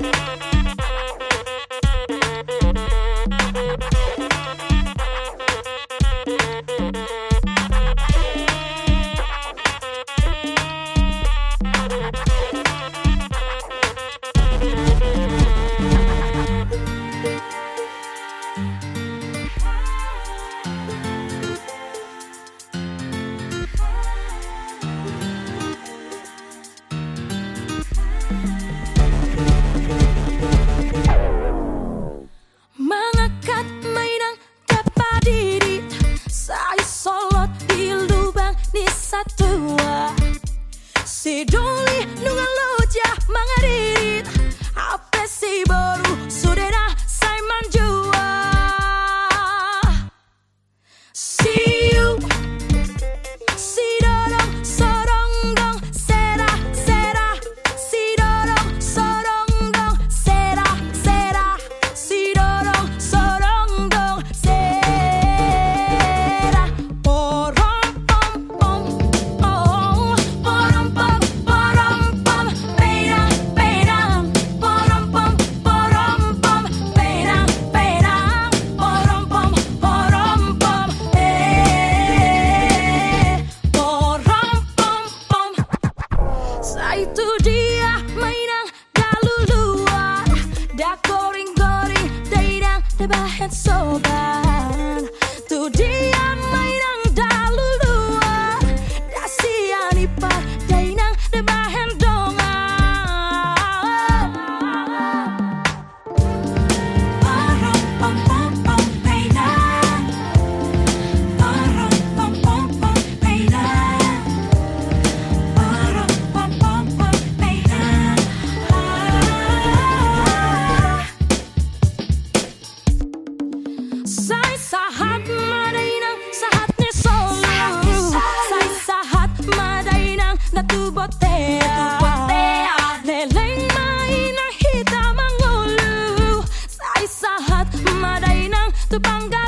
Bye. satu Si Dolly nunga baby, it's so bad. Tebangga